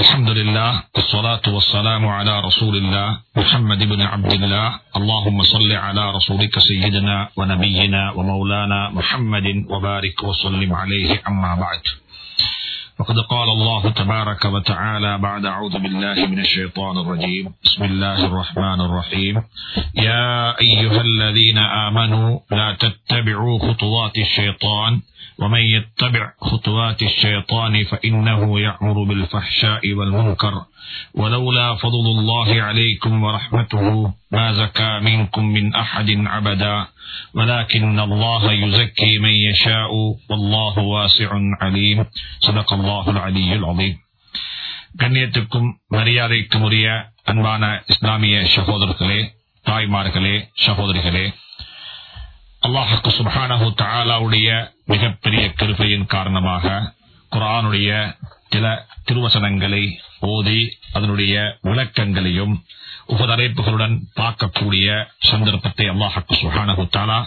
الحمد لله والصلاة والسلام على رسول الله محمد بن عبد الله اللهم صل على رسولك سيدنا ونبينا ومولانا محمد وبارك وسلم عليه. أما بعد. وقد قال الله تبارك وتعالى بعد أعوذ بالله من الشيطان الرجيم. بسم الله الرحمن الرحيم. يا أيها الذين آمنوا لا تتبعوا خطوات الشيطان. ومن يتبع خطوات الشيطان فإنه يأمر بالفحشاء والمنكر ولولا فضل الله عليكم ورحمته ما زكى منكم من أحد عبدا ولكن الله يزكي من يشاء والله واسع عليم صدق الله العلي العظيم கண்ணியத்துக்கும் மரியாதைக்கும் உரிய அன்பான இஸ்லாமிய சகோதரர்களே தாய்மார்களே சகோதரிகளே அல்லாஹுக்கு சுபஹானஹு தாலாவுடைய மிகப்பெரிய கிருபையின் காரணமாக குரானுடைய சில திருவசனங்களை ஓதி அதனுடைய விளக்கங்களையும் உபதரைப்புகளுடன் பார்க்கக்கூடிய சந்தர்ப்பத்தை அல்லாஹுக்கு சுஹானஹு தாலா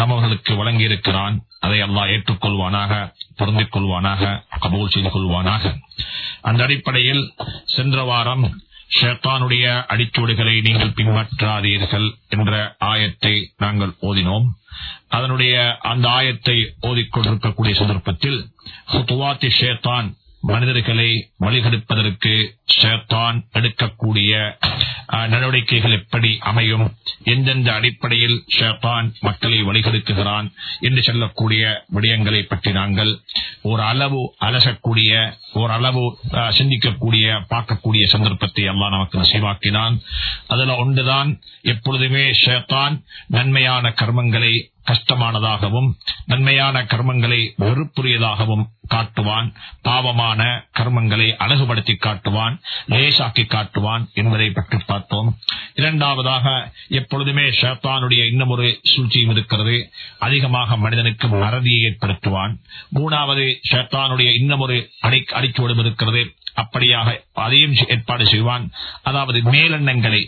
நமவர்களுக்கு வழங்கியிருக்கிறான். அதை அல்லாஹ் ஏற்றுக்கொள்வானாக பொருந்திக் கொள்வானாக கபூல் செய்து கொள்வானாக அந்த அடிப்படையில் சென்ற வாரம் ஷேத்தானுடைய அடிச்சூடுகளை நீங்கள் பின்பற்றாதீர்கள் என்ற ஆயத்தை நாங்கள் ஓதினோம். அதனுடைய அந்த ஆயத்தை ஓதிக்கொண்டிருக்கக்கூடிய சந்தர்ப்பத்தில் ஷேத்தான் மனிதர்களை வழிகெடுப்பதற்கு ஷேத்தான் எடுக்கக்கூடிய நடவடிக்கைகள் எப்படி அமையும்? எந்தெந்த அடிப்படையில் ஷேத்தான் மக்களை வழிகெடுக்குகிறான் என்று சொல்லக்கூடிய விடயங்களை பற்றி நாங்கள் ஒரு அலசக்கூடிய ஓரளவு சிந்திக்கக்கூடிய பார்க்கக்கூடிய சந்தர்ப்பத்தை எல்லாம் நமக்கு நசைவாக்கினான். அதுல ஒன்றுதான் எப்பொழுதுமே ஷேத்தான் நன்மையான கர்மங்களை கஷ்டமானதாகவும் நன்மையான கர்மங்களை வெறுப்புரியதாகவும் காட்டுவான் பாவமான கர்மங்களை அழகுபடுத்தி காட்டுவான் லேசாக்கி காட்டுவான் என்பதை பற்றி பார்த்தோம். இரண்டாவதாக எப்பொழுதுமே ஷேத்தானுடைய இன்னும் ஒரு சூழ்ச்சியும் இருக்கிறது. அதிகமாக மனிதனுக்கு மறதியை ஏற்படுத்துவான். மூணாவது ஷேத்தானுடைய இன்னும் ஒரு அடை அடிச்சுவடும் இருக்கிறது. அப்படியாக அதையும் ஏற்பாடு செய்வான். அதாவது மேலெண்ணங்களை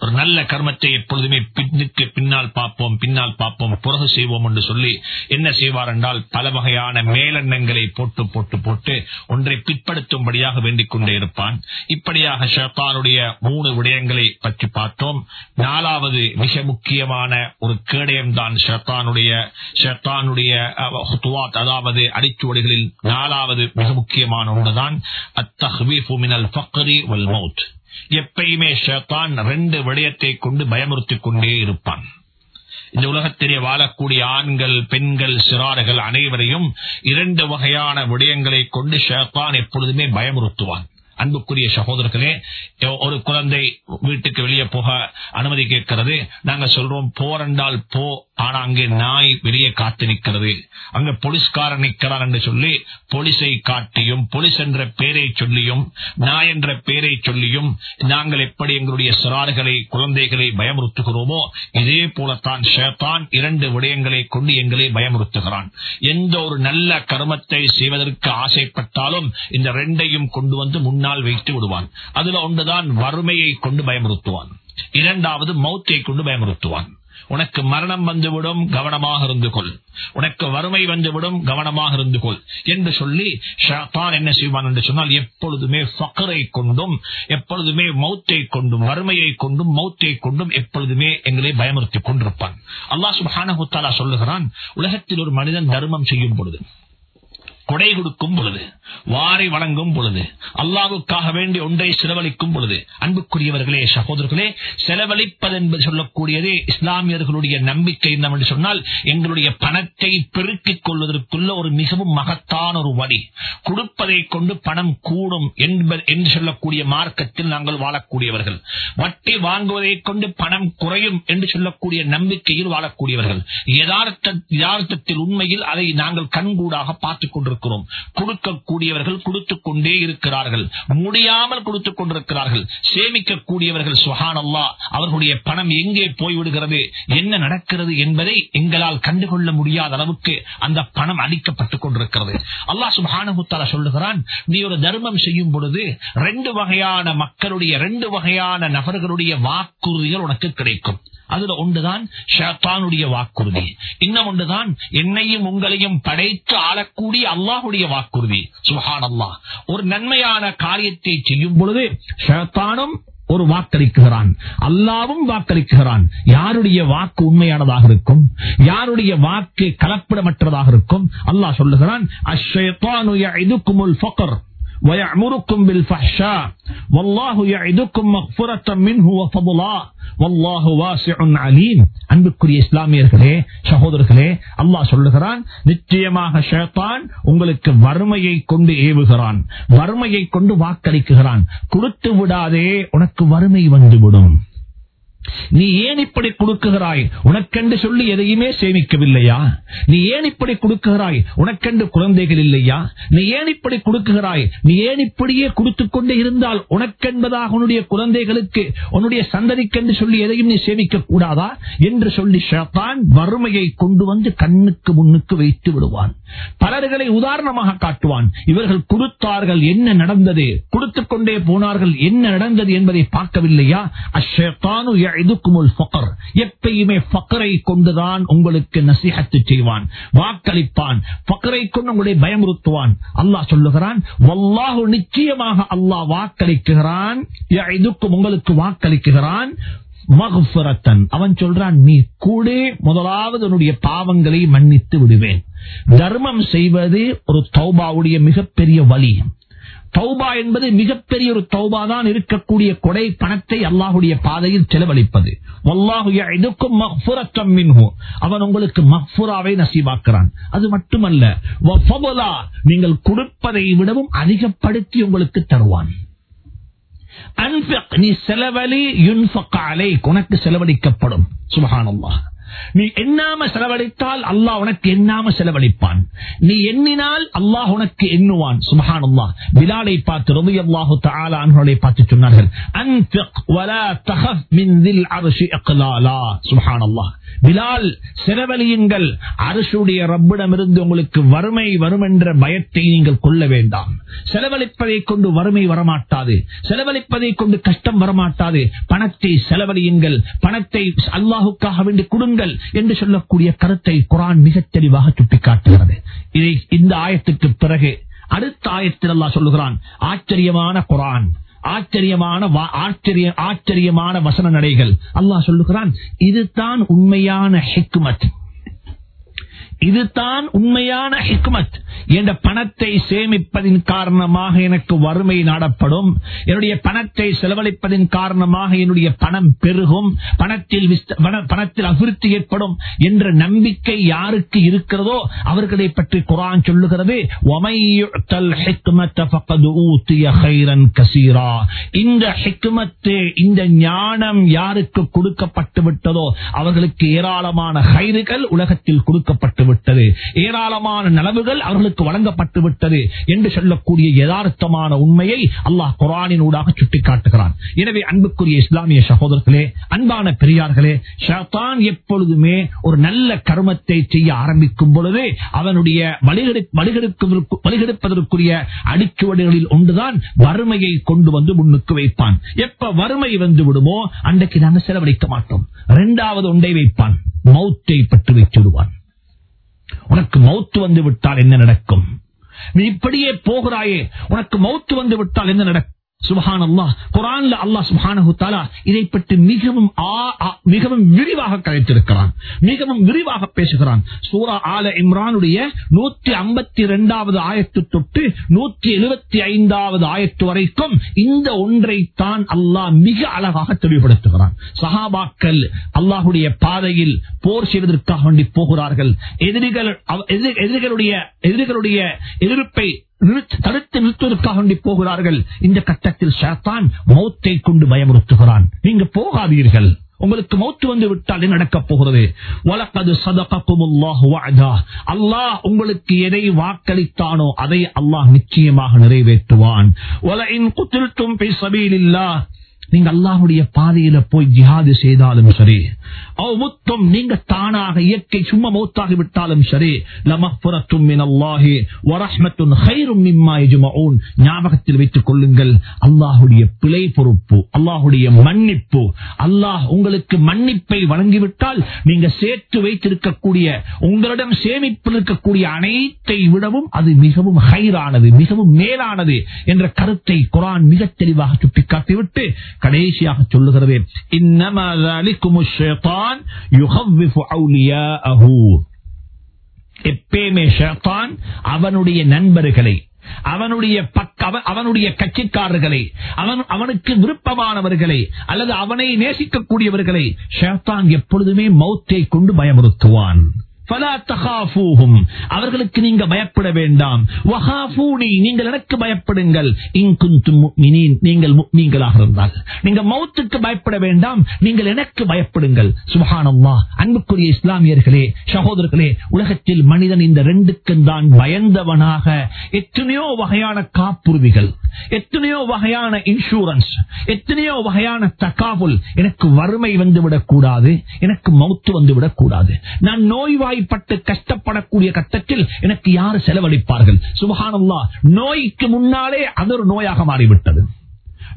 ஒரு நல்ல கர்மத்தை எப்பொழுதுமே பின்னுக்கு பின்னால் பார்ப்போம் பின்னால் பார்ப்போம் புறகு செய்வோம் என்று சொல்லி என்ன செய்வார் என்றால் பல வகையான மேலெண்ணங்களை போட்டு போட்டு போட்டு ஒன்றை பிற்படுத்தும்படியாக வேண்டிக் கொண்டே இருப்பான். இப்படியாக ஷேப்பானுடைய மூணு விடயங்களை பற்றி பார்த்தோம். நாலாவது மிக முக்கியமான ஒரு கேடயம்தான் ஷேத்தானுடைய ஷேத்தானுடைய அதாவது அடிச்சுவடிகளில் நாலாவது மிக முக்கியமான ஒன்றுதான் அத்தஹ்வீஃபு மினல் ஃபக்ரி வல் மவுத் எப்பயுமே ஷேத்தான் ரெண்டு விடயத்தை கொண்டு பயமுறுத்திக் கொண்டே இருப்பான். இந்த உலகத்திலே வாழக்கூடிய ஆண்கள் பெண்கள் சிறார்கள் அனைவரையும் இரண்டு வகையான விடயங்களை கொண்டு ஷேத்தான் எப்பொழுதுமே பயமுறுத்துவான். அன்புக்குரிய சகோதரர்களே ஒரு குழந்தை வீட்டுக்கு வெளியே போக அனுமதி கேட்கிறது. நாங்க சொல்றோம் போரண்டால் போ ஆனா அங்கே நாய் வெளியே காத்து நிற்கிறது. அங்க போலீஸ்காரன் நிற்கிறான் என்று சொல்லி போலீஸை காட்டியும் போலீஸ் என்ற பெயரை சொல்லியும் நாய் என்ற பெயரை சொல்லியும் நாங்கள் எப்படி எங்களுடைய சிறார்களை குழந்தைகளை பயமுறுத்துகிறோமோ இதே போலத்தான் ஷேத்தான் இரண்டு விடயங்களை கொண்டு எங்களை பயமுறுத்துகிறான். எந்த ஒரு நல்ல கருமத்தை செய்வதற்கு ஆசைப்பட்டாலும் இந்த ரெண்டையும் கொண்டு வந்து முன்னாள் முன்னால் வைத்து விடுவான். அதுல ஒன்றுதான் வறுமையை கொண்டு பயமுறுத்துவான். இரண்டாவது மௌத்தை கொண்டு பயமுறுத்துவான். உனக்கு மரணம் வந்துவிடும் கவனமாக இருந்து கொள். உனக்கு வறுமை வந்துவிடும் கவனமாக இருந்து கொள் என்று சொல்லி ஷாத்தான் என்ன செய்வான் என்று சொன்னால் எப்பொழுதுமே ஃபக்கரை கொண்டும் எப்பொழுதுமே மௌத்தை கொண்டும் வறுமையை கொண்டும் மௌத்தை கொண்டும் எப்பொழுதுமே எங்களை பயமுறுத்திக் கொண்டிருப்பான். அல்லாஹ் சுபானகுத்தாலா சொல்லுகிறான் உலகத்தில் ஒரு மனிதன் தர்மம் செய்யும் பொழுது கொடை கொடுக்கும் பொழுது வாரி வழங்கும் பொழுது அல்லாவுக்காக வேண்டி ஒன்றை செலவழிக்கும் பொழுது அன்புக்குரியவர்களே சகோதரர்களே செலவழிப்பது என்பது சொல்லக்கூடியதே இஸ்லாமியர்களுடைய நம்பிக்கை என்ன சொன்னால் எங்களுடைய பணத்தை பெருக்கிக் கொள்வதற்குள்ள ஒரு மிகவும் மகத்தான ஒரு வழி. கொடுப்பதை கொண்டு பணம் கூடும் என்று சொல்லக்கூடிய மார்க்கத்தில் நாங்கள் வாழக்கூடியவர்கள். வட்டி வாங்குவதை கொண்டு பணம் குறையும் என்று சொல்லக்கூடிய நம்பிக்கையில் வாழக்கூடியவர்கள். யதார்த்தத்தில் உண்மையில் அதை நாங்கள் கண்கூடாக பார்த்துக் கொண்டிருக்கிறோம். கொடுக்கக்கூடியவர்கள் கொடுத்துக் கொண்டே இருக்கிறார்கள். முடியாமல் கொடுத்துக் கொண்டிருக்கிறார்கள் சேமிக்கக்கூடியவர்கள் சுஹானல்லா அவர்களுடைய பணம் எங்கே போய்விடுகிறது? என்ன நடக்கிறது என்பதை எங்களால் கண்டுகொள்ள முடியாத அளவுக்கு அந்த பணம் அளிக்கப்பட்டுக் கொண்டிருக்கிறது. அல்லாஹ் சுபானுத்தால சொல்லுகிறான் நீ ஒரு தர்மம் செய்யும் பொழுது ரெண்டு வகையான மக்களுடைய ரெண்டு வகையான நபர்களுடைய வாக்குறுதிகள் உனக்கு கிடைக்கும். அதுல ஒன்றுதான் ஷேத்தானுடைய வாக்குறுதி. இன்னும் ஒன்றுதான் என்னையும் உங்களையும் படைத்து ஆளக்கூடிய அல்லாஹ் அல்லாஹுடைய வாக்குறுதி. சுஹான் அல்லாஹ் ஒரு நன்மையான காரியத்தை செய்யும் பொழுது ஷேத்தானும் ஒரு வாக்களிக்குகிறான் அல்லாவும் வாக்களிக்குகிறான் யாருடைய வாக்கு உண்மையானதாக இருக்கும்? யாருடைய வாக்கு கலப்பிடமற்றதாக இருக்கும்? அல்லாஹ் சொல்லுகிறான் அஷ்ஷைத்தானு இதுக்குமுல் ஃபக்கர் ويعمركم بالفحشاء والله يعدكم مغفرة منه وفضلا والله واسع عليم அன்புக்குரிய இஸ்லாமியர்களே சகோதரர்களே அல்லாஹ் சொல்லுகிறான் நிச்சயமாக ஷேத்தான் உங்களுக்கு வறுமையை கொண்டு ஏவுகிறான் வறுமையை கொண்டு வாக்களிக்குகிறான் கொடுத்து விடாதே உனக்கு வறுமை வந்துவிடும் நீ ஏன் இப்படி கொடுக்குகிறாய்? உனக்கென்று சொல்லி எதையுமே சேமிக்கவில்லையா? நீ ஏன் இப்படி கொடுக்குகிறாய்? உனக்கென்று குழந்தைகள் இல்லையா? நீ ஏன் இப்படி கொடுக்குகிறாய்? நீ ஏன் இப்படியே கொடுத்துக் கொண்டே இருந்தால் உனக்கென்பதாக உன்னுடைய குழந்தைகளுக்கு உன்னுடைய சந்ததிக்கென்று சொல்லி எதையும் நீ சேமிக்க கூடாதா? என்று சொல்லி ஷத்தான் வறுமையை கொண்டு வந்து கண்ணுக்கு முன்னுக்கு வைத்து விடுவான். பலர்களை உதாரணமாக காட்டுவான். இவர்கள் கொடுத்தார்கள் என்ன நடந்தது? கொடுத்துக் கொண்டே போனார்கள் என்ன நடந்தது என்பதை பார்க்கவில்லையா? அஷேத்தானு எப்பயுமே பக்கரை கொண்டுதான் உங்களுக்கு நசிஹத்து செய்வான். வாக்களிப்பான். பக்கரை கொண்டு உங்களை பயமுறுத்துவான். அல்லாஹ் சொல்லுகிறான் வல்லாஹு நிச்சயமாக அல்லாஹ் வாக்களிக்குகிறான் இதுக்கும் உங்களுக்கு வாக்களிக்குகிறான் மகுஃபரத்தன். அவன் சொல்றான் நீ கூட முதலாவது உன்னுடைய பாவங்களை மன்னித்து விடுவேன். தர்மம் செய்வது ஒரு தௌபாவுடைய மிகப்பெரிய வழி. தௌபா என்பது மிகப்பெரிய ஒரு தௌபா தான் இருக்கக்கூடிய கொடை பணத்தை அல்லாஹுடைய பாதையில் செலவழிப்பது. அவன் உங்களுக்கு மஹ்புராவை நசீவாக்குறான் அது மட்டுமல்ல நீங்கள் கொடுப்பதை விடவும் அதிகப்படுத்தி உங்களுக்கு தருவான். நீ செலவழி உனக்கு செலவழிக்கப்படும். சுபகானம்மா நீ எண்ணாம செலவழித்தால் அல்லாஹ் உனக்கு எண்ணாம செலவழிப்பான் நீ எண்ணினால் அல்லாஹ் உனக்கு எண்ணுவான் சுபஹான் அல்லாஹ் பிலாலை பார்த்து ரவி அல்லாஹு தாலான்களை பார்த்து சொன்னார்கள் பிலால் செலவழியுங்கள் அரசுடைய ரப்பிடமிருந்து உங்களுக்கு வறுமை வரும் என்ற பயத்தை நீங்கள் கொள்ள வேண்டாம். செலவழிப்பதை கொண்டு வறுமை வரமாட்டாது. செலவழிப்பதை கொண்டு கஷ்டம் வரமாட்டாது. பணத்தை செலவழியுங்கள். பணத்தை அல்லாஹுக்காக வேண்டி கொடுங்கள் என்று சொல்லக்கூடிய கருத்தை குரான் மிக தெளிவாக சுட்டிக்காட்டுகிறது. இதை இந்த ஆயத்துக்கு பிறகு அடுத்த ஆயத்தில் அல்லா சொல்லுகிறான். ஆச்சரியமான குரான். ஆச்சரியமான ஆச்சரிய ஆச்சரியமான வசன நடைகள் அல்லாஹ் சொல்லுகிறான் இதுதான் உண்மையான ஹிக்மத். இதுதான் உண்மையான ஹிக்மத். என்ற பணத்தை சேமிப்பதின் காரணமாக எனக்கு வறுமை நாடப்படும். என்னுடைய பணத்தை செலவழிப்பதின் காரணமாக என்னுடைய பணம் பெருகும். பணத்தில் பணத்தில் அபிவிருத்தி ஏற்படும் என்ற நம்பிக்கை யாருக்கு இருக்கிறதோ அவர்களை பற்றி குரான் சொல்லுகிறது. இந்த ஹிக்மத்து இந்த ஞானம் யாருக்கு கொடுக்கப்பட்டு விட்டதோ அவர்களுக்கு ஏராளமான ஹைறுகள் உலகத்தில் கொடுக்கப்பட்டு விட்டது ஏராளமான நலவுகள் அவர்களுக்கு வழங்கப்பட்டு விட்டது என்று சொல்லக்கூடிய யதார்த்தமான உண்மையை அல்லாஹ் குரானின் ஊடாக சுட்டிக்காட்டுகிறான். எனவே அன்புக்குரிய இஸ்லாமிய சகோதரர்களே அன்பான பெரியார்களே ஷாத்தான் எப்பொழுதுமே ஒரு நல்ல கருமத்தை செய்ய ஆரம்பிக்கும் பொழுது அவனுடைய வழிகெடுப்பதற்குரிய அடிச்சுவடுகளில் ஒன்றுதான் வறுமையை கொண்டு வந்து முன்னுக்கு வைப்பான். எப்ப வறுமை வந்து விடுமோ அன்றைக்கு நாங்கள் செலவழிக்க மாட்டோம். இரண்டாவது ஒன்றை வைப்பான். மௌத்தை பற்றி வைத்துடுவான் உனக்கு மௌத்து வந்து விட்டால் என்ன நடக்கும்? நீ இப்படியே போகிறாயே உனக்கு மௌத்து வந்து விட்டால் என்ன நடக்கும்? சுபஹான் அல்லாஹ் குரான்ல அல்லாஹ் சுபஹானஹு தாலா இதை பற்றி மிகவும் மிகவும் விரிவாக கழித்திருக்கிறான் மிகவும் விரிவாக பேசுகிறான். சூரா ஆல இம்ரானுடைய நூத்தி ஐம்பத்தி இரண்டாவது ஆயத்து தொட்டு நூத்தி எழுபத்தி ஐந்தாவது ஆயத்து வரைக்கும் இந்த ஒன்றை தான் அல்லாஹ் மிக அழகாக தெளிவுபடுத்துகிறான். சஹாபாக்கள் அல்லாஹுடைய பாதையில் போர் செய்வதற்காக வேண்டி போகிறார்கள். எதிரிகள் எதிரிகளுடைய எதிரிகளுடைய எதிர்ப்பை தடுத்து நிறுத்துவதற்காக வேண்டி போகிறார்கள். இந்த கட்டத்தில் ஷாத்தான் மௌத்தை கொண்டு பயமுறுத்துகிறான். நீங்க போகாதீர்கள். உங்களுக்கு மௌத்து வந்து விட்டால் நடக்கப் போகிறது? வழக்கது அல்லாஹ் உங்களுக்கு எதை வாக்களித்தானோ அதை அல்லாஹ் நிச்சயமாக நிறைவேற்றுவான். நீங்க அல்லாஹுடைய பாதையில போய் ஜிஹாது செய்தாலும் சரி அவ் நீங்க தானாக இயற்கை சும்மா மௌத்தாகி விட்டாலும் சரி லமஃபுரத்தும் மினல்லாஹி வரஹ்மத்துன் கைரும் மிம்மா யஜ்மஊன். ஞாபகத்தில் வைத்துக் கொள்ளுங்கள் அல்லாஹுடைய பிழை பொறுப்பு அல்லாஹுடைய மன்னிப்பு. அல்லாஹ் உங்களுக்கு மன்னிப்பை வழங்கிவிட்டால் நீங்க சேர்த்து வைத்திருக்கக்கூடிய உங்களிடம் சேமிப்பில் இருக்கக்கூடிய அனைத்தை விடவும் அது மிகவும் ஹைரானது மிகவும் மேலானது என்ற கருத்தை குரான் மிக தெளிவாக சுட்டிக்காட்டிவிட்டு கடைசியாக சொல்லுகிறது எப்பயுமே ஷேத்தான் அவனுடைய நண்பர்களை அவனுடைய அவனுடைய கட்சிக்காரர்களை அவன் அவனுக்கு விருப்பமானவர்களை அல்லது அவனை நேசிக்கக்கூடியவர்களை ஷேத்தான் எப்பொழுதுமே மௌத்தை கொண்டு பயமுறுத்துவான். அவர்களுக்கு நீங்க பயப்பட வேண்டாம். நீங்கள் எனக்கு பயப்படுங்கள். நீங்களாக இருந்தால் நீங்க மௌத்துக்கு பயப்பட வேண்டாம். நீங்கள் எனக்கு பயப்படுங்கள். சுபஹானம்மா அன்புக்குரிய இஸ்லாமியர்களே சகோதரர்களே உலகத்தில் மனிதன் இந்த ரெண்டுக்கும் தான் பயந்தவனாக. எத்தனையோ வகையான காப்புருவிகள் எத்தனையோ வகையான இன்சூரன்ஸ் எத்தனையோ வகையான தக்காவுல் எனக்கு வறுமை வந்துவிடக் கூடாது எனக்கு மௌத்து வந்துவிடக் கூடாது நான் நோய்வாய் நோய்வாய்ப்பட்டு கஷ்டப்படக்கூடிய கட்டத்தில் எனக்கு யார் செலவழிப்பார்கள்? சுபஹானல்லா நோய்க்கு முன்னாலே அது ஒரு நோயாக மாறிவிட்டது.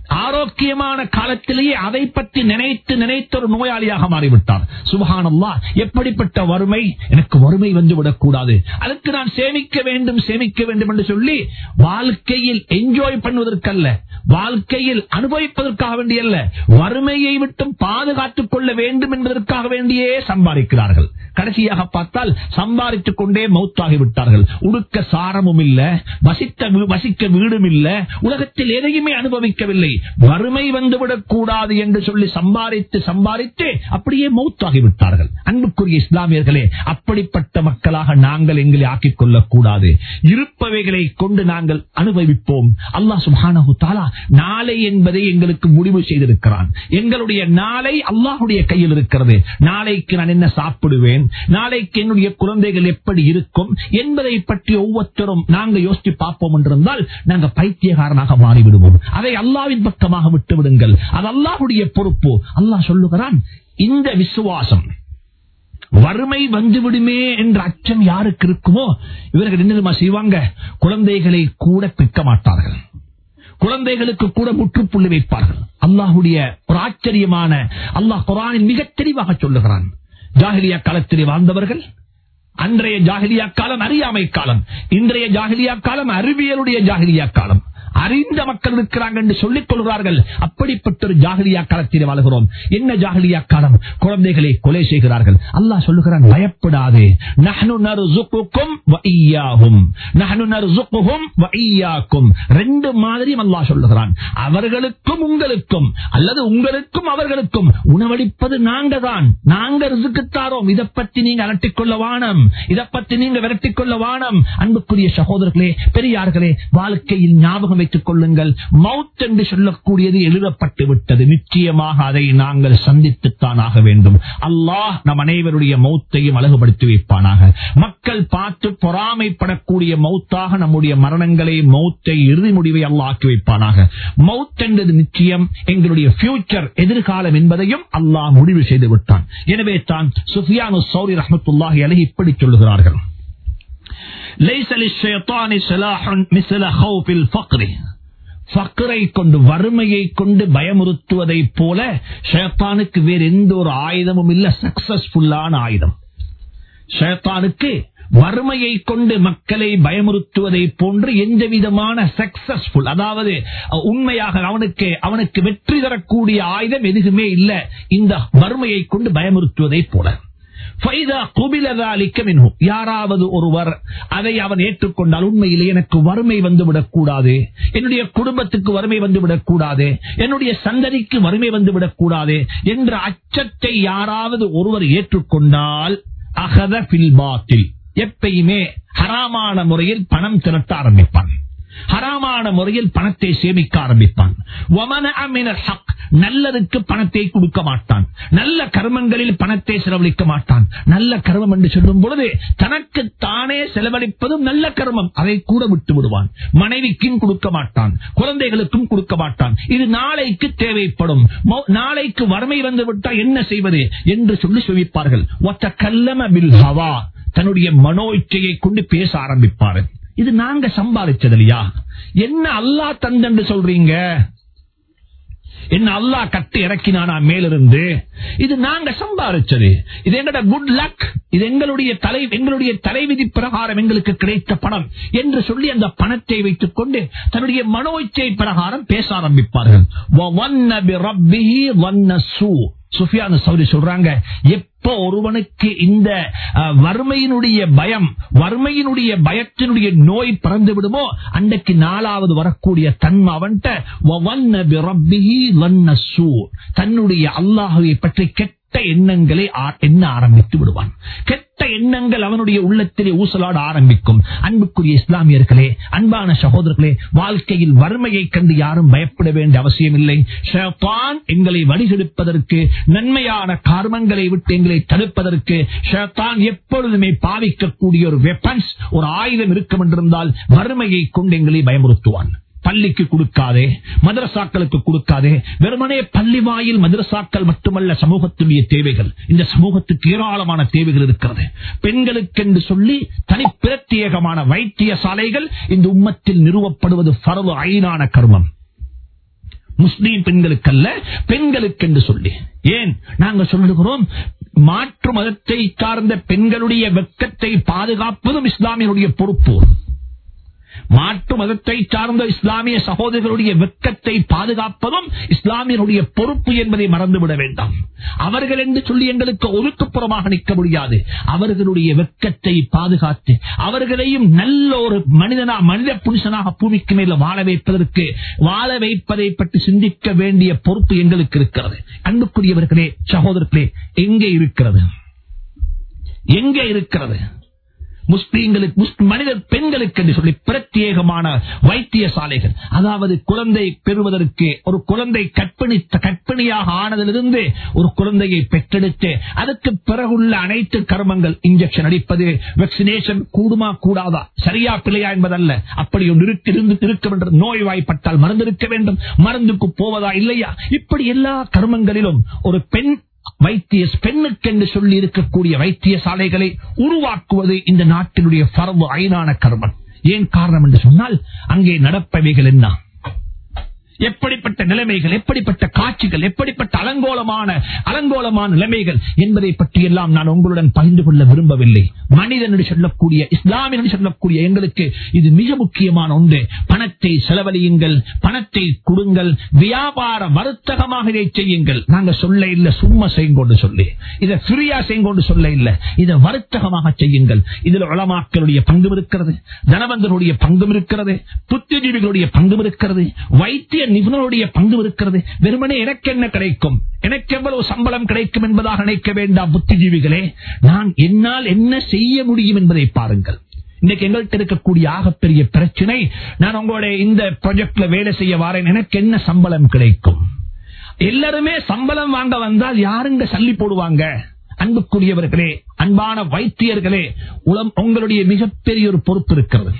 ஆரோக்கியமான காலத்திலேயே அதை பற்றி நினைத்து நினைத்து ஒரு நோயாளியாக மாறிவிட்டார். சுபஹானல்லா எப்படிப்பட்ட வறுமை? எனக்கு வறுமை வந்துவிடக் கூடாது அதுக்கு நான் சேமிக்க வேண்டும் சேமிக்க வேண்டும் என்று சொல்லி வாழ்க்கையில் என்ஜாய் பண்ணுவதற்கல்ல. வாழ்க்கையில் அனுபவிப்பதற்காக வேண்டியல்ல. வறுமையை விட்டு பாதுகாத்துக் கொள்ள வேண்டும் என்பதற்காக வேண்டியே சம்பாதிக்கிறார்கள். கடைசியாக பார்த்தால் சம்பாதித்துக் கொண்டே மௌத்தாகி விட்டார்கள். உடுக்க சாரமும் இல்ல வசித்த வசிக்க வீடும் இல்ல உலகத்தில் எதையுமே அனுபவிக்கவில்லை. வறுமை வந்துவிடக் கூடாது என்று சொல்லி சம்பாதித்து சம்பாதித்து அப்படியே மௌத்தாகி விட்டார்கள். அன்புக்குரிய இஸ்லாமியர்களே அப்படிப்பட்ட மக்களாக நாங்கள் எங்களை ஆக்கிக் கொள்ளக் கூடாது. இருப்பவைகளை கொண்டு நாங்கள் அனுபவிப்போம். அல்லாஹ் சுப்ஹானஹு நாளை என்பதை எங்களுக்கு முடிவு செய்திருக்கிறான். எங்களுடைய நாளை அல்லாஹுடைய கையில் இருக்கிறது. நாளைக்கு நான் என்ன சாப்பிடுவேன்? நாளைக்கு என்னுடைய குழந்தைகள் எப்படி இருக்கும்? என்பதை பற்றி ஒவ்வொருத்தரும் நாங்கள் யோசித்து பார்ப்போம் என்றிருந்தால் நாங்கள் பைத்தியகாரனாக மாறிவிடுவோம். அதை அல்லாவின் பக்கமாக விட்டு விடுங்கள். அது அல்லாஹுடைய பொறுப்பு. அல்லாஹ் சொல்லுகிறான் இந்த விசுவாசம் வறுமை வந்துவிடுமே என்ற அச்சம் யாருக்கு இருக்குமோ? இவர்கள் என்ன செய்வாங்க? குழந்தைகளை கூட பிக்க மாட்டார்கள். குழந்தைகளுக்கு கூட முற்றுப்புள்ளி வைப்பார்கள். அல்லாஹுடைய ஒரு ஆச்சரியமான அல்லாஹ் குரானின் மிக தெளிவாக சொல்லுகிறான். ஜாகிலியா காலத்திலே வாழ்ந்தவர்கள் அன்றைய ஜாகிலியா காலம் அறியாமை காலம் இன்றைய ஜாகிலியா காலம் அறிவியலுடைய ஜாகிலியா காலம். அறிந்த மக்கள் இருக்கிறாங்க என்று சொல்லிக் கொள்கிறார்கள். அப்படிப்பட்ட ஒரு ஜாகிரியா காலத்தில் வாழ்கிறோம். என்ன ஜாகிரியா காலம் குழந்தைகளை கொலை செய்கிறார்கள். அல்லாஹ் சொல்லுகிறான் பயப்படாதே. ரெண்டு மாதிரியும் அல்லாஹ் சொல்லுகிறான். அவர்களுக்கும் உங்களுக்கும் அல்லது உங்களுக்கும் அவர்களுக்கும் உணவளிப்பது நாங்க தான் நாங்க ரிசுக்குத்தாரோம் இதை பத்தி நீங்க அலட்டிக்கொள்ள வானம். இதை பத்தி நீங்க விரட்டிக் கொள்ள வானம். அன்புக்குரிய சகோதரர்களே பெரியார்களே வாழ்க்கையில் ஞாபகம் வைத்துக் கொள்ளுங்கள் மவுத் என்று சொல்லக்கூடியது எழுதப்பட்டு விட்டது. நிச்சயமாக அதை நாங்கள் சந்தித்துத்தான் ஆக வேண்டும். அல்லாஹ் நம் அனைவருடைய மௌத்தையும் அழகுபடுத்தி வைப்பானாக. மக்கள் பார்த்து பொறாமைப்படக்கூடிய மௌத்தாக நம்முடைய மரணங்களை மௌத்தை இறுதி முடிவை அல்லாஹ் ஆக்கி வைப்பானாக. மவுத் என்றது நிச்சயம் எங்களுடைய பியூச்சர் எதிர்காலம் என்பதையும் அல்லாஹ் முடிவு செய்து விட்டான். எனவே தான் சுஃபியானு சௌரி ரஹமத்துல்லாஹி அலைஹி இப்படி சொல்லுகிறார்கள். ஃபக்கரை கொண்டு வறுமையை கொண்டு பயமுறுத்துவதை போல ஷேத்தானுக்கு வேறு எந்த ஒரு ஆயுதமும் இல்ல. சக்சஸ்ஃபுல்லான ஆயுதம். ஷேத்தானுக்கு வறுமையை கொண்டு மக்களை பயமுறுத்துவதை போன்று எந்த விதமான சக்சஸ்ஃபுல் அதாவது உண்மையாக அவனுக்கு அவனுக்கு வெற்றி தரக்கூடிய ஆயுதம் எதுவுமே இல்லை. இந்த வறுமையை கொண்டு பயமுறுத்துவதை போல. யாராவது ஒருவர் அதை அவன் ஏற்றுக்கொண்டால் உண்மையிலே எனக்கு வறுமை வந்துவிடக் கூடாது என்னுடைய குடும்பத்துக்கு வறுமை வந்துவிடக் கூடாது என்னுடைய சந்ததிக்கு வறுமை வந்துவிடக் கூடாது என்ற அச்சத்தை யாராவது ஒருவர் ஏற்றுக்கொண்டால் அகத பில்பாத்தில் எப்பயுமே ஹராமான முறையில் பணம் திரட்ட ஆரம்பிப்பான். ஹராமான முறையில் பணத்தை சேமிக்க ஆரம்பிப்பான். நல்லதுக்கு பணத்தை கொடுக்க மாட்டான். நல்ல கர்மங்களில் பணத்தை செலவழிக்க மாட்டான். நல்ல கர்மம் என்று சொல்லும் பொழுது தனக்கு தானே செலவழிப்பதும் நல்ல கர்மம். அதை கூட விட்டு விடுவான். மனைவிக்கும் கொடுக்க மாட்டான். குழந்தைகளுக்கும் கொடுக்க மாட்டான். இது நாளைக்கு தேவைப்படும். நாளைக்கு வறுமை வந்து விட்டால் என்ன செய்வது என்று சொல்லி சொல்லிப்பார்கள். ஒத்த கல்லம பில் ஹவா. தன்னுடைய மனோ இச்சையை கொண்டு பேச ஆரம்பிப்பார்கள். இது நாங்க சம்பாதிச்சது இல்லையா என்ன அல்லாஹ் தந்தன்னு சொல்றீங்க? என்ன அல்லாஹ் கட்டி இறக்கினானா மேலிருந்து? இது நாங்க சம்பாதிச்சது. இது எங்கட குட் லக் இது எங்களுடைய தலை எங்களுடைய தலைவிதி பிரகாரம் எங்களுக்கு கிடைத்த பணம் என்று சொல்லி அந்த பணத்தை வைத்துக் கொண்டு தன்னுடைய மனோ இச்சை பிரகாரம் பேச ஆரம்பிப்பார்கள். சுஃபியான சௌரி சொல்றாங்க எப்ப ஒருவனுக்கு இந்த வறுமையினுடைய பயம் வறுமையினுடைய பயத்தினுடைய நோய் பறந்து விடுமோ அன்றைக்கு நாலாவது வரக்கூடிய தன்மை அவன்கிட்ட தன்னுடைய அல்லாஹுவை பற்றி கெட்ட கெட்ட எண்ணங்களை எண்ண ஆரம்பித்து விடுவான். கெட்ட எண்ணங்கள் அவனுடைய உள்ளத்திலே ஊசலாட ஆரம்பிக்கும். அன்புக்குரிய இஸ்லாமியர்களே அன்பான சகோதரர்களே வாழ்க்கையில் வறுமையை கண்டு யாரும் பயப்பட வேண்டிய அவசியம் இல்லை ஷைத்தான் எங்களை வழிகெடுப்பதற்கு நன்மையான கார்மங்களை விட்டு எங்களை தடுப்பதற்கு ஷைத்தான் எப்பொழுதுமே பாவிக்கக்கூடிய ஒரு வெப்பன்ஸ் ஒரு ஆயுதம் இருக்கும் என்றிருந்தால் வறுமையை கொண்டு எங்களை பயமுறுத்துவான். பள்ளிக்கு கொடுக்காதே மதரசாக்களுக்கு கொடுக்காதே. வெறுமனே பள்ளி வாயில் மதரசாக்கள் மட்டுமல்ல சமூகத்துடைய தேவைகள். இந்த சமூகத்துக்கு ஏராளமான தேவைகள் இருக்கிறது. பெண்களுக்கென்று சொல்லி தனி பிரத்யேகமான வைத்தியசாலைகள் இந்த உம்மத்தில் நிறுவப்படுவது பரவு ஐநான கர்மம். முஸ்லீம் பெண்களுக்கல்ல பெண்களுக்கு என்று சொல்லி. ஏன்? நாங்க சொல்லுகிறோம் மாற்று மதத்தை சார்ந்த பெண்களுடைய வெக்கத்தை பாதுகாப்பதும் இஸ்லாமியனுடைய பொறுப்பு. மாற்று மதத்தை சார்ந்த இஸ்லாமிய சகோதரர்களுடைய வெக்கத்தை பாதுகாப்பதும் இஸ்லாமியனுடைய பொறுப்பு என்பதை மறந்துவிட வேண்டாம். அவர்கள் என்று சொல்லி எங்களுக்கு ஒதுக்குப்புறமாக நிற்க முடியாது. அவர்களுடைய வெக்கத்தை பாதுகாத்து அவர்களையும் நல்ல ஒரு மனிதனா மனித புருஷனாக பூமிக்கு மேல வாழ வைப்பதற்கு வாழ வைப்பதை பற்றி சிந்திக்க வேண்டிய பொறுப்பு எங்களுக்கு இருக்கிறது. அன்புக்குரியவர்களே சகோதரர்களே எங்கே இருக்கிறது? எங்கே இருக்கிறது? முஸ்லீம்களுக்கு முஸ்லிம் மனிதர் பெண்களுக்கு என்று சொல்லி பிரத்யேகமான வைத்தியசாலைகள். அதாவது குழந்தை பெறுவதற்கு ஒரு குழந்தை கற்பணி கற்பிணியாக ஆனதிலிருந்து ஒரு குழந்தையை பெற்றெடுத்து அதுக்கு பிறகுள்ள அனைத்து கர்மங்கள் இன்ஜெக்ஷன் அடிப்பது வேக்சினேஷன் கூடுமா கூடாதா சரியா பிழையா என்பதல்ல. அப்படி ஒன்று இருக்க வேண்டும் நோய் வாய்ப்பட்டால் மருந்து இருக்க வேண்டும். மருந்துக்கு போவதா இல்லையா? இப்படி எல்லா கர்மங்களிலும் ஒரு பெண் வைத்திய பெண்ணுக்கென்று சொல்லி இருக்கக்கூடிய வைத்திய சாலைகளை உருவாக்குவது இந்த நாட்டினுடைய பரவு ஐநான கர்மன் ஏன் காரணம் என்று சொன்னால் அங்கே நடப்பவைகள் என்ன? எப்படிப்பட்ட நிலைமைகள் எப்படிப்பட்ட காட்சிகள் எப்படிப்பட்ட அலங்கோலமான அலங்கோலமான நிலைமைகள் என்பதை பற்றி எல்லாம் நான் உங்களுடன் பகிர்ந்து கொள்ள விரும்பவில்லை. மனிதன் சொல்லக்கூடிய இஸ்லாமியன் சொல்லக்கூடிய எங்களுக்கு இது மிக முக்கியமான ஒன்று. பணத்தை செலவழியுங்கள் பணத்தை கொடுங்கள் வியாபார வர்த்தகமாக இதை செய்யுங்கள். நாங்க சொல்ல இல்ல சும்மா செய்யுங்கொண்டு சொல்லி. இதை ஃப்ரீயா செய்யுங்கொண்டு சொல்ல இல்ல. இதை வர்த்தகமாக செய்யுங்கள். இதில் உளமாக்களுடைய பங்கும் இருக்கிறது தனவந்தருடைய பங்கும் இருக்கிறது புத்திஜீவிகளுடைய பங்கும் இருக்கிறது வைத்திய நிபுணருடைய பங்கு இருக்கிறது. வெறுமனே எனக்கு என்ன கிடைக்கும்? எனக்கு எவ்வளவு சம்பளம் கிடைக்கும் என்பதாக நினைக்க வேண்டாம் புத்திஜீவிகளே. நான் என்னால் என்ன செய்ய முடியும் என்பதை பாருங்கள். இன்னைக்கு எங்கள்கிட்ட இருக்கக்கூடிய ஆகப்பெரிய பிரச்சனை நான் உங்களுடைய இந்த ப்ராஜெக்ட்ல வேலை செய்ய வாரேன் எனக்கு என்ன சம்பளம் கிடைக்கும்? எல்லாருமே சம்பளம் வாங்க வந்தால் யாருங்க சல்லி போடுவாங்க? அன்புக்குரியவர்களே அன்பான வைத்தியர்களே உளம் உங்களுடைய மிகப்பெரிய ஒரு பொறுப்பு இருக்கிறது.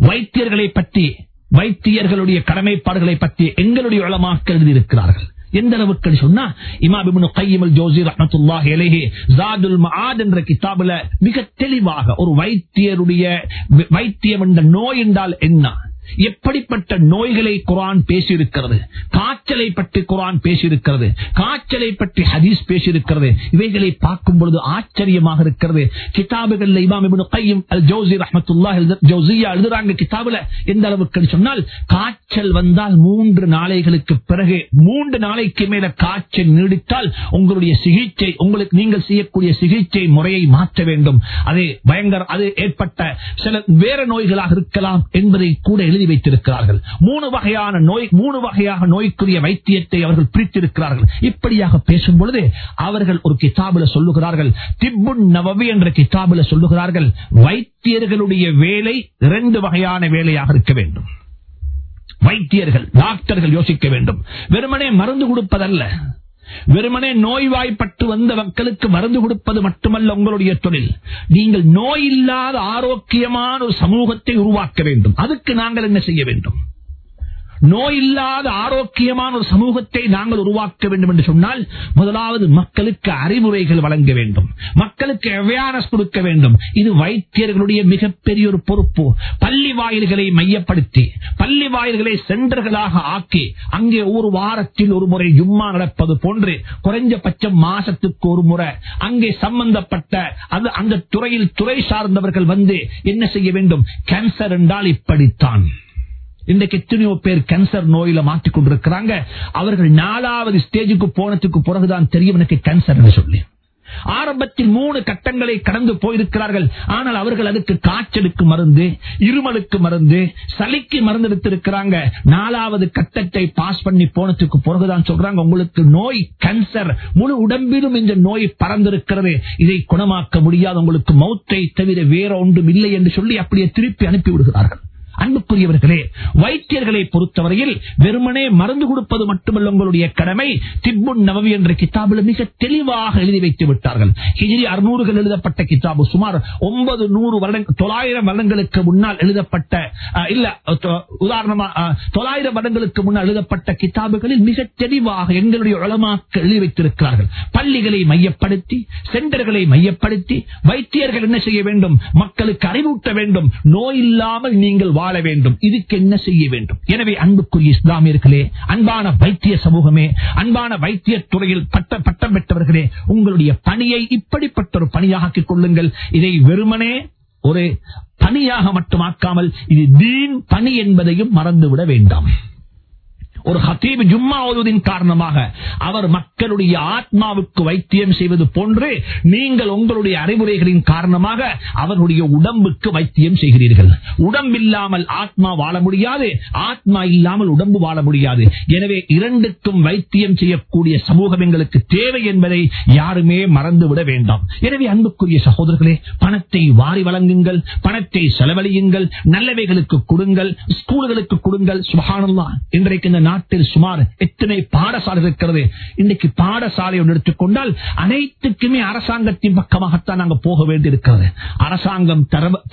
வைத்தியர்களை பற்றி வைத்தியர்களுடைய கடமைப்பாடுகளை பற்றி எங்களுடைய உளமாக்க எழுதியிருக்கிறார்கள். எந்த அளவுக்கு சொன்னா இமாம் இப்னு ஜோசி ஜாதுல் மஆத் என்ற கிதாபுல மிக தெளிவாக ஒரு வைத்தியருடைய வைத்தியம் என்ற நோய் என்றால் என்ன? எப்படிப்பட்ட நோய்களை குரான் பேசியிருக்கிறது? காய்ச்சலை பற்றி குரான் பேசியிருக்கிறது. காய்ச்சலை பற்றி ஹதீஸ் பேசியிருக்கிறது. இவைகளை பார்க்கும் பொழுது ஆச்சரியமாக இருக்கிறது. கிதாபுகள் இமாம் இப்னு அல் ஜோசி ரஹ்மத்துல்லாஹி ஜோசியா எழுதுறாங்க கிதாபுல. எந்த அளவுக்கு சொன்னால் காய்ச்சல் வந்தால் மூன்று நாளைகளுக்கு பிறகு மூன்று நாளைக்கு மேல காய்ச்சல் நீடித்தால் உங்களுடைய சிகிச்சை உங்களுக்கு நீங்கள் செய்யக்கூடிய சிகிச்சை முறையை மாற்ற வேண்டும். அது பயங்கர அது ஏற்பட்ட சில வேற நோய்களாக இருக்கலாம் என்பதை கூட எழுதி எழுதி வைத்திருக்கிறார்கள். மூணு வகையான நோய் மூணு வகையாக நோய்க்குரிய வைத்தியத்தை அவர்கள் பிரித்திருக்கிறார்கள். இப்படியாக பேசும் பொழுது அவர்கள் ஒரு கிதாபுல சொல்லுகிறார்கள். திப்புன் நவவி என்ற கிதாபுல சொல்லுகிறார்கள். வைத்தியர்களுடைய வேலை இரண்டு வகையான வேலையாக இருக்க வேண்டும். வைத்தியர்கள் டாக்டர்கள் யோசிக்க வேண்டும். வெறுமனே மருந்து கொடுப்பதல்ல. வெறுமனே நோய்வாய்ப்பட்டு வந்த மக்களுக்கு மருந்து கொடுப்பது மட்டுமல்ல உங்களுடைய தொழில். நீங்கள் நோய் இல்லாத ஆரோக்கியமான ஒரு சமூகத்தை உருவாக்க வேண்டும். அதுக்கு நாங்கள் என்ன செய்ய வேண்டும்? நோய் இல்லாத ஆரோக்கியமான ஒரு சமூகத்தை நாங்கள் உருவாக்க வேண்டும் என்று சொன்னால் முதலாவது மக்களுக்கு அறிவுரைகள் வழங்க வேண்டும். மக்களுக்கு அவேர்னஸ் கொடுக்க வேண்டும். இது வைத்தியர்களுடைய மிகப்பெரிய ஒரு பொறுப்பு. பள்ளி வாயில்களை மையப்படுத்தி பள்ளி வாயில்களை சென்டர்களாக ஆக்கி அங்கே ஒரு வாரத்தில் ஒரு முறை ஜும்மா நடப்பது போன்று குறைஞ்சபட்சம் மாசத்துக்கு ஒரு முறை அங்கே சம்பந்தப்பட்ட அது அந்த துறையில் துறை சார்ந்தவர்கள் வந்து என்ன செய்ய வேண்டும்? கேன்சர் என்றால் இப்படித்தான். இன்றைக்கு எத்தனையோ பேர் கேன்சர் நோயில மாற்றிக் கொண்டிருக்கிறாங்க. அவர்கள் நாலாவது ஸ்டேஜுக்கு போனதுக்கு பிறகுதான் தெரியும் எனக்கு கேன்சர் என்று சொல்லி. ஆரம்பத்தில் மூணு கட்டங்களை கடந்து போயிருக்கிறார்கள். ஆனால் அவர்கள் அதுக்கு காய்ச்சலுக்கு மருந்து இருமலுக்கு மருந்து சளிக்கு மருந்து எடுத்திருக்கிறாங்க. நாலாவது கட்டத்தை பாஸ் பண்ணி போனதுக்கு பிறகுதான் சொல்றாங்க உங்களுக்கு நோய் கேன்சர் முழு உடம்பிலும் இந்த நோய் பறந்திருக்கிறது இதை குணமாக்க முடியாது. உங்களுக்கு மௌத்தை தவிர வேற ஒன்றும் இல்லை என்று சொல்லி அப்படியே திருப்பி அனுப்பி விடுகிறார்கள். அன்புக்குரியவர்களே வைத்தியர்களை பொறுத்தவரையில் வெறுமனே மருந்து கொடுப்பது மட்டுமல்ல உங்களுடைய கடமை திப்புன் நவவி என்ற கிதாபில் மிக தெளிவாக எழுதி வைத்து விட்டார்கள். ஹிஜிரி அறுநூறுகள் எழுதப்பட்ட கிதாபு சுமார் ஒன்பது நூறு வருடங்கள் தொள்ளாயிரம் வருடங்களுக்கு முன்னால் எழுதப்பட்ட இல்ல உதாரணமா தொள்ளாயிரம் வருடங்களுக்கு முன்னால் எழுதப்பட்ட கிதாபுகளில் மிக தெளிவாக எங்களுடைய உளமாக்க எழுதி வைத்திருக்கிறார்கள். பள்ளிகளை மையப்படுத்தி சென்டர்களை மையப்படுத்தி வைத்தியர்கள் என்ன செய்ய வேண்டும்? மக்களுக்கு அறிவூட்ட வேண்டும். நோய் இல்லாமல் நீங்கள் வாழ வேண்டும். இதுக்கு என்ன செய்ய வேண்டும்? எனவே அன்புக்குரிய இஸ்லாமியர்களே அன்பான வைத்திய சமூகமே அன்பான வைத்திய துறையில் பட்ட பட்டம் பெற்றவர்களே உங்களுடைய பணியை இப்படிப்பட்ட ஒரு பணியாக கொள்ளுங்கள். இதை வெறுமனே ஒரு பணியாக மட்டுமாக்காமல் இது தீன் பணி என்பதையும் மறந்துவிட வேண்டாம். ஒரு ஹத்தீப் ஜும்மா ஓதுவதின் காரணமாக அவர் மக்களுடைய ஆத்மாவுக்கு வைத்தியம் செய்வது போன்று நீங்கள் உங்களுடைய அறிவுரைகளின் காரணமாக அவருடைய உடம்புக்கு வைத்தியம் செய்கிறீர்கள். உடம்பில்லாமல் ஆத்மா வாழ முடியாது ஆத்மா இல்லாமல் உடம்பு வாழ முடியாது. எனவே இரண்டுக்கும் வைத்தியம் செய்யக்கூடிய சமூகம் எங்களுக்கு தேவை என்பதை யாருமே மறந்துவிட வேண்டாம். எனவே அன்புக்குரிய சகோதரர்களே பணத்தை வாரி வழங்குங்கள் பணத்தை செலவழியுங்கள் நல்லவைகளுக்கு கொடுங்கள் ஸ்கூல்களுக்கு கொடுங்கள் சுபஹானல்லா இன்றைக்கு இந்த நாட்டில் சுமார் எத்தனை பாடசாலை இருக்கிறது? இன்னைக்கு பாடசாலை ஒன்று எடுத்துக்கொண்டால் அனைத்துக்குமே அரசாங்கத்தின் பக்கமாகத்தான் நாங்கள் போக வேண்டியிருக்கிறது. அரசாங்கம்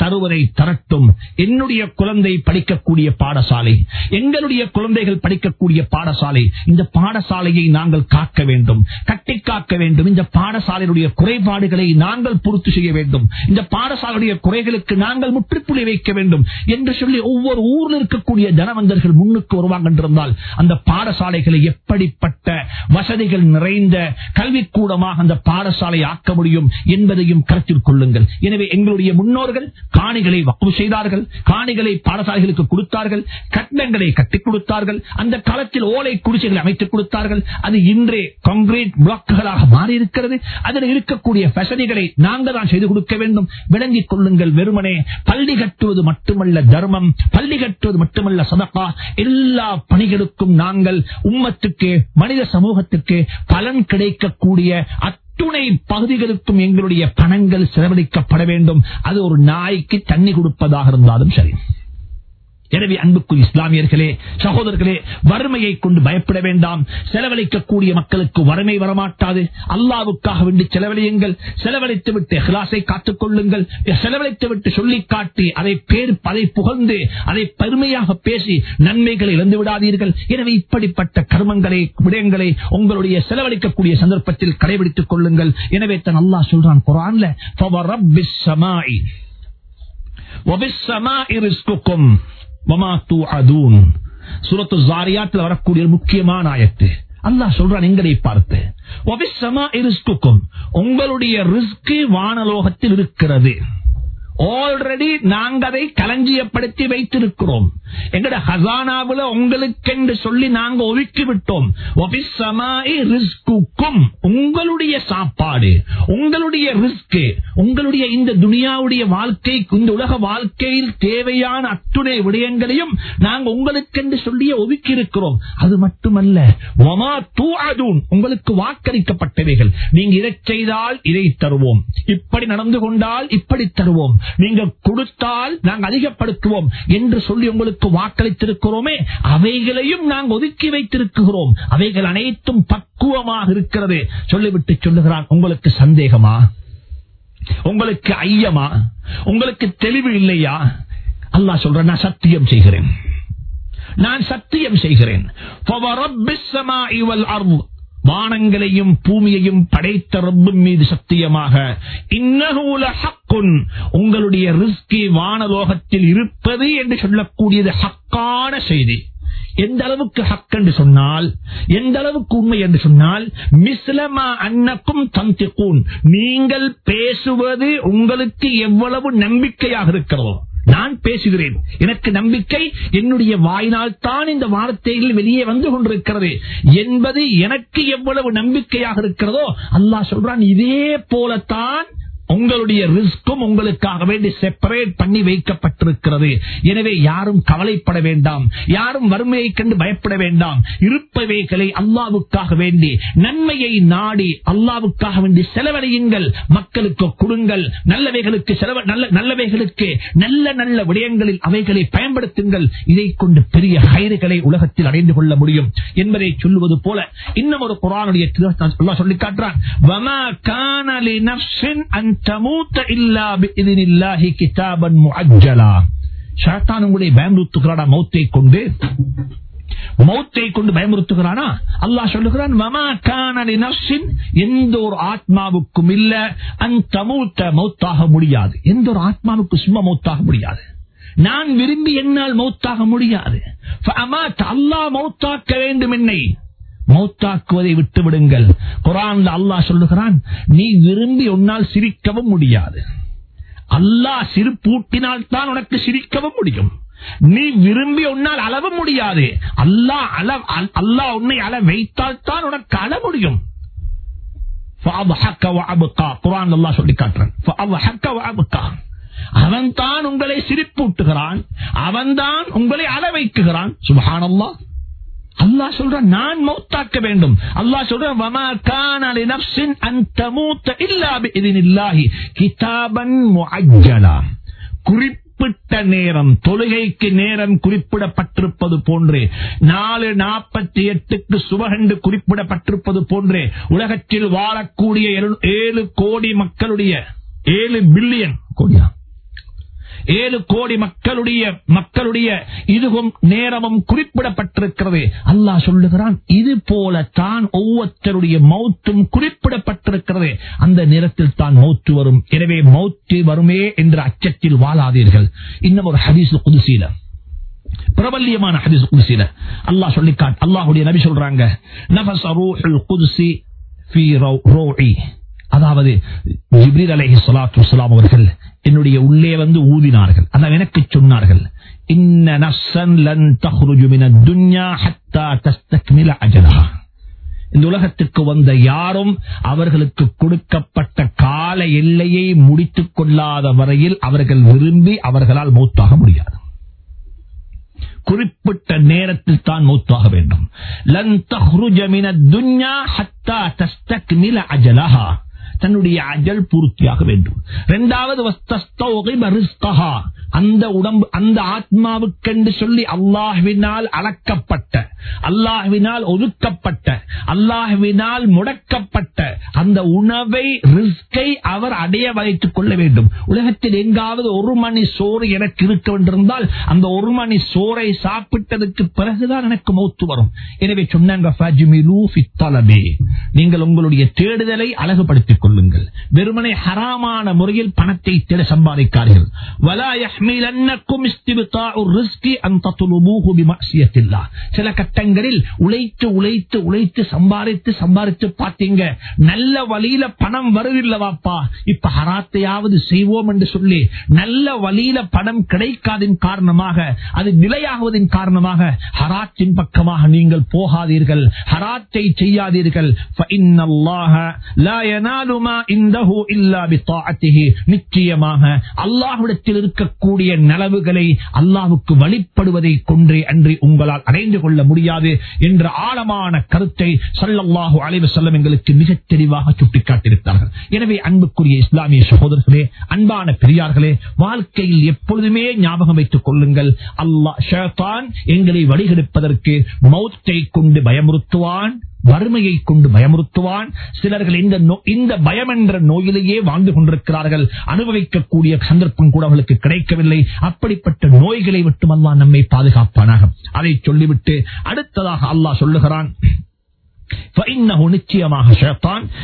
தருவதை தரட்டும். என்னுடைய குழந்தை படிக்கக்கூடிய பாடசாலை எங்களுடைய குழந்தைகள் படிக்கக்கூடிய பாடசாலை இந்த பாடசாலையை நாங்கள் காக்க வேண்டும். கட்டி காக்க வேண்டும். இந்த பாடசாலையுடைய குறைபாடுகளை நாங்கள் பொறுத்து செய்ய வேண்டும். இந்த பாடசாலையுடைய குறைகளுக்கு நாங்கள் முற்றுப்புள்ளி வைக்க வேண்டும். என்று சொல்லி ஒவ்வொரு ஊரில் இருக்கக்கூடிய தனவந்தர்கள் முன்னுக்கு வருவாங்க என்றிருந்தால் அந்த பாடசாலைகளை எப்படிப்பட்ட வசதிகள் நிறைந்த கல்விக்கூடமாக அந்த பாடசாலை ஆக்க முடியும் என்பதையும் கருத்தில் கொள்ளுங்கள். எனவே எங்களுடைய முன்னோர்கள் காணிகளை வக்கு செய்தார்கள் காணிகளை பாடசாலைகளுக்கு கொடுத்தார்கள் கட்டணங்களை கட்டிக் கொடுத்தார்கள் அந்த காலத்தில் ஓலை குடிசைகளை அமைத்துக் கொடுத்தார்கள். அது இன்றே கான்கிரீட் பிளாக்குகளாக மாறியிருக்கிறது. அதில் இருக்கக்கூடிய வசதிகளை நாங்கள் தான் செய்து கொடுக்க வேண்டும். விளங்கிக் கொள்ளுங்கள் வெறுமனே. பள்ளி கட்டுவது மட்டுமல்ல தர்மம் பள்ளி கட்டுவது மட்டுமல்ல சதப்பா எல்லா பணிகளுக்கும் நாங்கள் உம்மத்துக்கு மனித சமூகத்துக்கு பலன் கிடைக்கக்கூடிய அத்துணை பகுதிகளுக்கும் எங்களுடைய பணங்கள் செலவழிக்கப்பட வேண்டும். அது ஒரு நாய்க்கு தண்ணி கொடுப்பதாக இருந்தாலும் சரி. எனவே அன்புக்கு இஸ்லாமியர்களே சகோதரர்களே வறுமையை கொண்டு பயப்பட வேண்டாம் செலவழிக்கக்கூடிய மக்களுக்கு வறுமை வரமாட்டாது அல்லாவுக்காக வேண்டி செலவழியுங்கள் செலவழித்து விட்டு ஹிலாசை காத்துக் கொள்ளுங்கள் செலவழித்து விட்டு சொல்லி காட்டி அதை பேர் அதை புகழ்ந்து அதை பெருமையாக பேசி நன்மைகளை இழந்து விடாதீர்கள் எனவே இப்படிப்பட்ட கர்மங்களை விடயங்களை உங்களுடைய செலவழிக்கக்கூடிய சந்தர்ப்பத்தில் கடைபிடித்துக் கொள்ளுங்கள் எனவே தன் அல்லாஹ் சொல்றான் குரான்ல فَوَرَبِّ السَّمَاءِ وَبِالسَّمَاءِ رِزْقُكُمْ மமா அதூன் சுரத்து ஜாரியாத்தில் வரக்கூடிய முக்கியமான ஆயத்து. அல்லாஹ் சொல்றான் எங்களை பார்த்து. உங்களுடைய ரிஸ்கு வானலோகத்தில் இருக்கிறது. ஆல்ரெடி நாங்க அதை களஞ்சியப்படுத்தி வைத்திருக்கிறோம். எங்கட ஹசானாவுல உங்களுக்கென்று சொல்லி நாங்க ஒதுக்கி விட்டோம். ரிஸ்குக்கும் உங்களுடைய சாப்பாடு உங்களுடைய ரிஸ்க் உங்களுடைய இந்த துனியாவுடைய வாழ்க்கை இந்த உலக வாழ்க்கையில் தேவையான அத்துணை விடயங்களையும் நாங்க உங்களுக்கென்று சொல்லி ஒதுக்கி இருக்கிறோம். அது மட்டுமல்ல வமா உங்களுக்கு வாக்களிக்கப்பட்டவைகள். நீங்க இதை செய்தால் இதை தருவோம். இப்படி நடந்து கொண்டால் இப்படி தருவோம். நீங்க கொடுத்தால் நாங்கள் அதிகப்படுத்துவோம் என்று சொல்லி உங்களுக்கு வாக்களித்திருக்கிறோமே அவைகளையும் நாங்கள் ஒதுக்கி வைத்திருக்கிறோம். அவைகள் அனைத்தும் பக்குவமாக இருக்கிறது. சொல்லிவிட்டு சொல்லுகிறான் உங்களுக்கு சந்தேகமா? உங்களுக்கு ஐயமா? உங்களுக்கு தெளிவு இல்லையா? அல்லா சொல்ற நான் சத்தியம் செய்கிறேன். நான் சத்தியம் செய்கிறேன். வானங்களையும் பூமியையும் படைத்த ரப்பும் மீது சத்தியமாக இன்னகூல ஹக்குன் உங்களுடைய ரிஸ்கி வானலோகத்தில் இருப்பது என்று சொல்லக்கூடியது ஹக்கான செய்தி. எந்த அளவுக்கு ஹக் என்று சொன்னால் எந்த அளவுக்கு உண்மை என்று சொன்னால் மிஸ்லமா அன்னக்கும் தந்திக்கூன் நீங்கள் பேசுவது உங்களுக்கு எவ்வளவு நம்பிக்கையாக இருக்கிறதோ நான் பேசுகிறேன். எனக்கு நம்பிக்கை என்னுடைய வாயினால் தான் இந்த வார்த்தைகள் வெளியே வந்து கொண்டிருக்கிறது. என்பது எனக்கு எவ்வளவு நம்பிக்கையாக இருக்கிறதோ அல்லாஹ் சொல்றான் இதே போலத்தான் உங்களுடைய ரிஸ்கும் உங்களுக்காக வேண்டி செப்பரேட் பண்ணி வைக்கப்பட்டிருக்கிறது. எனவே யாரும் கவலைப்பட வேண்டாம். யாரும் வறுமையை கண்டு பயப்பட வேண்டாம். இருப்பவைகளை அல்லாவுக்காக வேண்டி நன்மையை நாடி அல்லாவுக்காக வேண்டி செலவழியுங்கள். மக்களுக்கு கொடுங்கள். நல்லவைகளுக்கு செலவ நல்ல நல்லவைகளுக்கு நல்ல நல்ல விடயங்களில் அவைகளை பயன்படுத்துங்கள். இதை கொண்டு பெரிய கயிறுகளை உலகத்தில் அடைந்து கொள்ள முடியும் என்பதை சொல்லுவது போல இன்னும் ஒரு குரானுடைய சொல்லி காட்டுறான். தமூத்த இல்லா பிஇذنில்லாஹி கிதாபன் முஅஜ்ஜலா ஷைத்தான் உங்களை பயமுறுத்துகிறானா மௌத்தை கொண்டு மௌத்தை கொண்டு பயமுறுத்துகிறானா அல்லாஹ் சொல்லுகிறான் மமா கான லினஃப்ஸின் எந்த ஒரு ஆத்மாவுக்கும் இல்ல அன் தமூத்த மௌத்தாக முடியாது எந்த ஒரு ஆத்மாவுக்கு சும்மா மௌத்தாக முடியாது நான் விரும்பி என்னால் மௌத்தாக முடியாது அல்லாஹ் மௌத்தாக்க வேண்டும் என்னை மௌத்தாக்குவதை விட்டு விடுங்கள் குரான்ல அல்லாஹ் சொல்லுகிறான் நீ விரும்பி உன்னால் சிரிக்கவும் முடியாது. அல்லாஹ் சிரிப்பூட்டினால் தான் உனக்கு சிரிக்கவும் முடியும். நீ விரும்பி உன்னால் அளவ முடியாது. அல்லாஹ் அள அல்லாஹ் உன்னை அள வைத்தால் தான் உனக்கு அள முடியும். குரான் அல்லா சொல்லி காட்டுறான் அவன் தான் உங்களை சிரிப்பூட்டுகிறான் அவன் தான் உங்களை அள வைக்குகிறான். சுபஹானல்லா அல்லாஹ் சொல்ற நான் மௌத்தாக்க வேண்டும். அல்லாஹ் சொல்ற வமா கான லினஃப்ஸின் அன் தமூத இல்லா பிஇذنில்லாஹி கிதாபன் முஅஜ்ஜலா. குறிப்பிட்ட நேரம் தொழுகைக்கு நேரம் குறிப்பிடப்பட்டிருப்பது போன்றே நாலு நாற்பத்தி எட்டுக்கு சுபகண்டு குறிப்பிடப்பட்டிருப்பது போன்றே உலகத்தில் வாழக்கூடிய ஏழு கோடி மக்களுடைய ஏழு பில்லியன் கோடியா? ஏழு கோடி மக்களுடைய மக்களுடைய இதுவும் நேரமும் குறிப்பிடப்பட்டிருக்கிறது. அல்லாஹ் சொல்லுகிறான் இது போல தான் ஒவ்வொருத்தருடைய மௌத்தும் குறிப்பிடப்பட்டிருக்கிறது. அந்த நேரத்தில் தான் மௌத்து வரும். எனவே மௌத்து வருமே என்ற அச்சத்தில் வாழாதீர்கள். இன்னும் ஒரு ஹதீஸ் குதிசீல. பிரபல்யமான ஹதீஸ் குதிசீல. அல்லாஹ் சொல்லி காட் அல்லாஹுடைய நபி சொல்றாங்க நபஸ் அதாவது ஜிப்ரீல் அலஹி ஸலாத்து இஸ்லாம் அவர்கள் என்னுடைய உள்ளே வந்து ஊதினார்கள். அதான் எனக்கு சொன்னார்கள் இன்ன லன் துன்யா ஹத்தா இந்த உலகத்துக்கு வந்த யாரும் அவர்களுக்கு கொடுக்கப்பட்ட கால எல்லையை முடித்துக் கொள்ளாத வரையில் அவர்கள் விரும்பி அவர்களால் மூத்தாக முடியாது. குறிப்பிட்ட நேரத்தில் தான் மூத்தாக வேண்டும். லன் தஹ்ருஜ துன்யா ஹத்தா தஸ்தக் நில அஜலஹா தன்னுடைய அஜல் பூர்த்தியாக வேண்டும். இரண்டாவது அந்த உடம்பு அந்த ஆத்மாவுக்கென்று சொல்லி அல்லாஹ்வினால் அளக்கப்பட்ட அல்லாஹ்வினால் ஒதுக்கப்பட்ட அல்லாஹ்வினால் முடக்கப்பட்ட அந்த உணவை ரிஸ்கை அவர் அடைய வைத்துக் கொள்ள வேண்டும். உலகத்தில் எங்காவது ஒரு மணி சோறு எனக்கு இருக்க வேண்டியிருந்தால் அந்த ஒரு மணி சோறை சாப்பிட்டதுக்கு பிறகுதான் எனக்கு மௌத்து வரும். எனவே சொன்னாங்க நீங்கள் உங்களுடைய தேடுதலை அழகுபடுத்திக் கொள்ளுங்கள். வெறுமனை ஹராமான முறையில் பணத்தை தேட சம்பாதிக்கார்கள் சில கட்டங்களில் உழைத்து உழைத்து உழைத்து சம்பாதித்து சம்பாதித்து பார்த்தீங்க. நல்ல வழியில பணம் வருதில்லவாப்பா இப்ப ஹராத்தையாவது செய்வோம் என்று சொல்லி நல்ல வழியில பணம் கிடைக்காதின் காரணமாக அது நிலையாகுவதின் காரணமாக ஹராத்தின் பக்கமாக நீங்கள் போகாதீர்கள். ஹராத்தை செய்யாதீர்கள். நிச்சயமாக அல்லாஹுடத்தில் இருக்கக்கூடிய நலவுகளை அல்லாஹுக்கு வழிபடுவதை கொன்றே அன்றி உங்களால் அடைந்து கொள்ள முடியாது என்ற ஆழமான கருத்தை சல்லாஹூ அலைவசல்லம் எங்களுக்கு மிக தெளிவாக சுட்டிக்காட்டியிருக்கிறார்கள். எனவே அன்புக்குரிய இஸ்லாமிய சகோதரர்களே அன்பான பெரியார்களே வாழ்க்கையில் எப்பொழுதுமே ஞாபகம் வைத்துக் கொள்ளுங்கள். அல்லாஹ் ஷேதான் எங்களை வழிகெடுப்பதற்கு மௌத்தை கொண்டு பயமுறுத்துவான். வறுமையை கொண்டு பயமுறுத்துவான். சிலர்கள் இந்த இந்த பயம் என்ற நோயிலேயே வாழ்ந்து கொண்டிருக்கிறார்கள். அனுபவிக்கக்கூடிய சந்தர்ப்பம் கூட அவர்களுக்கு கிடைக்கவில்லை. அப்படிப்பட்ட நோய்களை விட்டு அல்லா நம்மை பாதுகாப்பானாக. அதை சொல்லிவிட்டு அடுத்ததாக அல்லாஹ் சொல்லுகிறான். நிச்சயமாக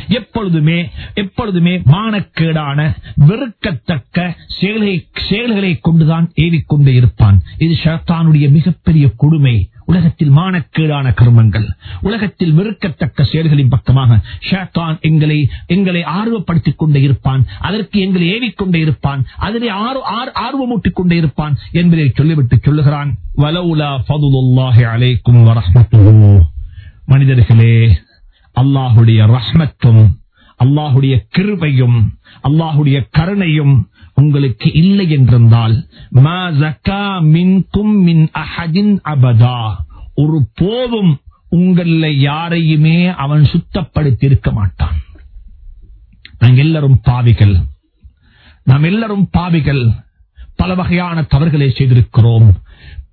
எப்பொழுதுமே எப்பொழுதுமே மானக்கேடான வெறுக்கத்தக்க செயல்களை செயல்களை கொண்டுதான் ஏவிக்கொண்டே இருப்பான். இது ஷேத்தானுடைய மிகப்பெரிய கொடுமை. உலகத்தில் மானக்கேடான கர்மங்கள் உலகத்தில் வெறுக்கத்தக்க செயல்களின் பக்கமாக ஷேத்தான் எங்களை எங்களை ஆர்வப்படுத்திக் கொண்டே இருப்பான் அதற்கு எங்களை ஏவிக்கொண்டே இருப்பான் அதிலே ஆர்வ- ஆர்- ஆர்வமூட்டிக் கொண்டே இருப்பான் என்பதை சொல்லிவிட்டு சொல்லுகிறான். மனிதர்களே அல்லாஹுடைய ரஹ்மத்தும் அல்லாஹுடைய கிருபையும் அல்லாஹுடைய கருணையும் உங்களுக்கு இல்லை என்றிருந்தால் மா ஜக்கா மின்கும் மின் அஹதின் அபதா. ஒரு போதும் உங்கள யாரையுமே அவன் சுத்தப்படுத்தி இருக்க மாட்டான். நாங்கள் எல்லாரும் பாவிகள். நாம் எல்லாரும் பாவிகள். பல வகையான தவறுகளை செய்திருக்கிறோம்.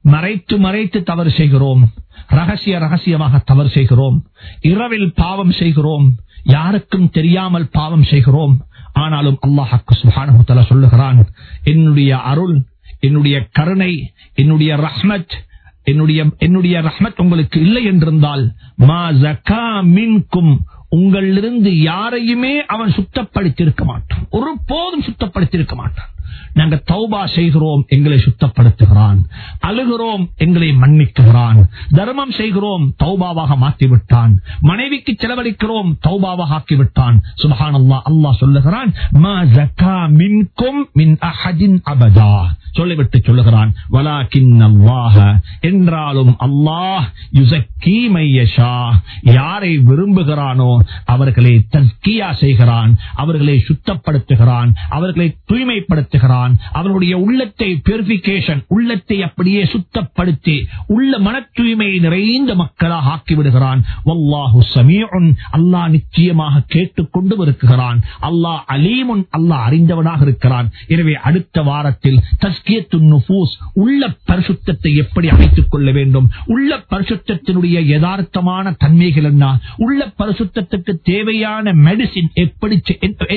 மறைத்து மறைத்து தவறு செய்கிறோம். ரகசிய ரகசியமாக தவறு செய்கிறோம். இரவில் பாவம் செய்கிறோம். யாருக்கும் தெரியாமல் பாவம் செய்கிறோம். ஆனாலும் அல்லாஹாக்கு சுபானு சொல்லுகிறான் என்னுடைய அருள் என்னுடைய கருணை என்னுடைய ரஹ்மத் என்னுடைய என்னுடைய ரஹ்மத் உங்களுக்கு இல்லை என்றிருந்தால் மா ஜக்கா மின்கும் உங்களிலிருந்து யாரையுமே அவன் சுத்தப்படுத்தியிருக்க மாட்டான். ஒரு போதும் சுத்தப்படுத்தியிருக்க மாட்டான். நாங்க தௌபா செய்கிறோம் எங்களை சுத்தப்படுத்துகிறான். அழுகிறோம் எங்களை மன்னிக்குகிறான் தர்மம் செய்கிறோம் தௌபாவாக மாற்றிவிட்டான். மனைவிக்கு செலவழிக்கிறோம் தௌபாவாக ஆக்கிவிட்டான். சுபஹான் அல்லாஹ் சொல்லுகிறான் அபதா. சொல்லிவிட்டு சொல்லுகிறான் என்றாலும் அல்லாஹ் யுசக்கி மையஷா. யாரை விரும்புகிறானோ அவர்களை தஸ்கியா செய்கிறான் அவர்களை சுத்தப்படுத்துகிறான் அவர்களை தூய்மைப்படுத்துகிறான். செய்கிறான். அவனுடைய உள்ளத்தை பியூரிபிகேஷன் உள்ளத்தை அப்படியே சுத்தப்படுத்தி உள்ள மன தூய்மையை நிறைந்த மக்களாக ஆக்கிவிடுகிறான். வல்லாஹு சமீஉன் அல்லாஹ் நிச்சயமாக கேட்டுக்கொண்டு இருக்கிறான் அல்லாஹ் அலீமுன் அல்லாஹ் அறிந்தவனாக இருக்கிறான். எனவே அடுத்த வாரத்தில் தஸ்கியத்துன் உள்ள பரிசுத்தத்தை எப்படி அமைத்துக் கொள்ள வேண்டும்? உள்ள பரிசுத்தத்தினுடைய யதார்த்தமான தன்மைகள் என்ன? உள்ள பரிசுத்தத்துக்கு தேவையான மெடிசின் எப்படி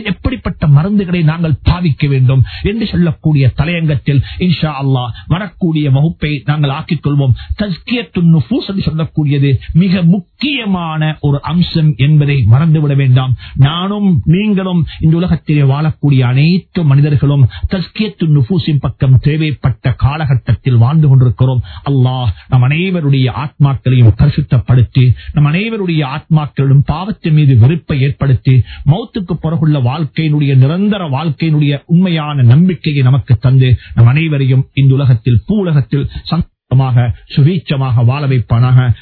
எப்படிப்பட்ட மருந்துகளை நாங்கள் பாவிக்க வேண்டும்? என்று சொல்லக்கூடிய தலையங்கத்தில் இன்ஷா அல்லாஹ் வரக்கூடிய வகுப்பை நாங்கள் ஆக்கிக் கொள்வோம் என்று சொல்லக்கூடியது மிக முக்கியமான ஒரு அம்சம் என்பதை மறந்துவிட வேண்டாம். நானும் நீங்களும் இந்த உலகத்திலே வாழக்கூடிய அனைத்து மனிதர்களும் தஸ்கியத்து நுபூசின் பக்கம் தேவைப்பட்ட காலகட்டத்தில் வாழ்ந்து கொண்டிருக்கிறோம். அல்லாஹ் நம் அனைவருடைய ஆத்மாக்களையும் பரிசுத்தப்படுத்தி நம் அனைவருடைய ஆத்மாக்களிடம் பாவத்தின் மீது வெறுப்பை ஏற்படுத்தி மௌத்துக்கு பிறகுள்ள வாழ்க்கையினுடைய நிரந்தர வாழ்க்கையினுடைய உண்மையான நம்பிக்கையை நமக்கு தந்து நம் அனைவரையும் இந்த உலகத்தில் பூலகத்தில் சந்தமாக சுவீச்சமாக வாழ வைப்பானாக.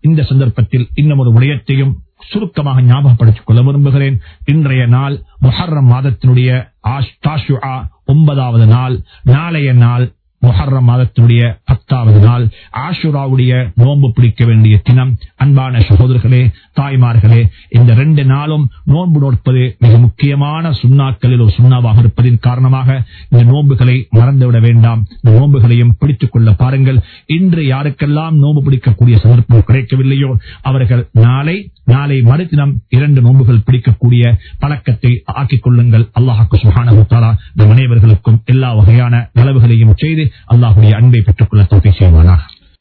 இந்த சந்தர்ப்பத்தில் இன்னும் ஒரு விடயத்தையும் சுருக்கமாக ஞாபகப்படுத்திக் கொள்ள விரும்புகிறேன். இன்றைய நாள் மொஹர்ரம் மாதத்தினுடைய ஆஷ்- ஒன்பதாவது நாள். நாளைய நாள் முஹர்ரம் மாதத்தினுடைய பத்தாவது நாள். ஆஷுராவுடைய நோன்பு பிடிக்க வேண்டிய தினம். அன்பான சகோதரர்களே தாய்மார்களே இந்த ரெண்டு நாளும் நோன்பு நோட்பது மிக முக்கியமான சுண்ணாக்களில் ஒரு சுண்ணாவாக இருப்பதின் காரணமாக இந்த நோன்புகளை மறந்துவிட வேண்டாம். இந்த நோன்புகளையும் பிடித்துக் கொள்ள பாருங்கள். இன்று யாருக்கெல்லாம் நோன்பு பிடிக்கக்கூடிய சந்தர்ப்பம் கிடைக்கவில்லையோ அவர்கள் நாளை நாளை மறுதினம் இரண்டு நோன்புகள் பிடிக்கக்கூடிய பழக்கத்தை ஆக்கிக் கொள்ளுங்கள். அல்லாஹாக்கு சுகான குத்தாரா நம் அனைவர்களுக்கும் எல்லா வகையான நலவுகளையும் செய்து அல்லாஹுடைய அன்பை பெற்றுக் கொள்ள தோல்வி செய்வானாக